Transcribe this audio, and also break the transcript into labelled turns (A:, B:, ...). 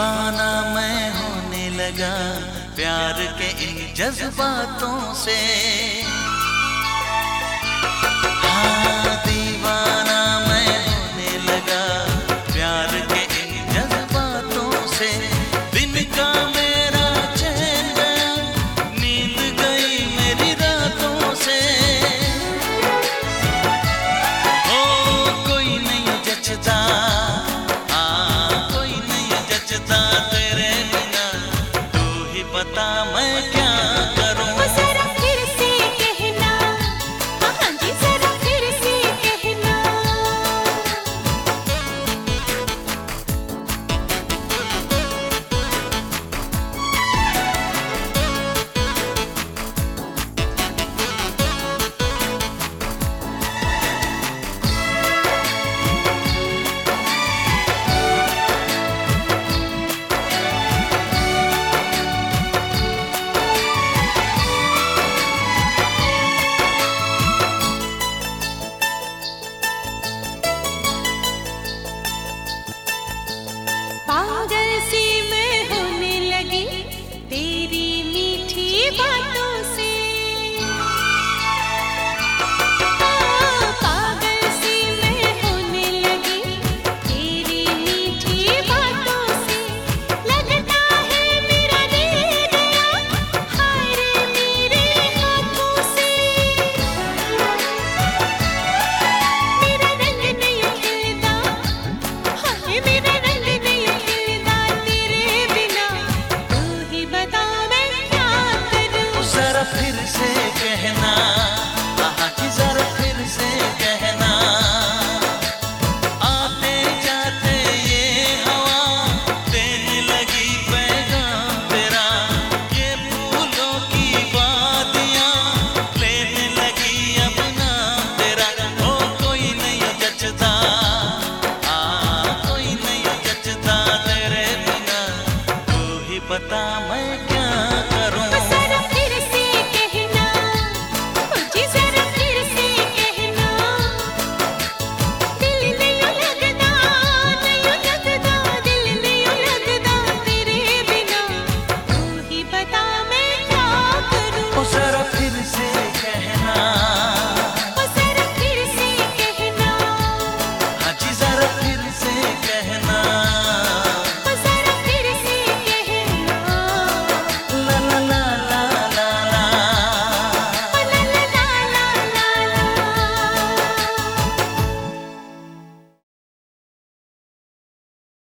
A: दीवाना मैं
B: होने लगा प्यार के इन जज्बातों से। हाँ
A: दीवाना मैं होने लगा प्यार के इन जज्बातों से। दिन का Bye.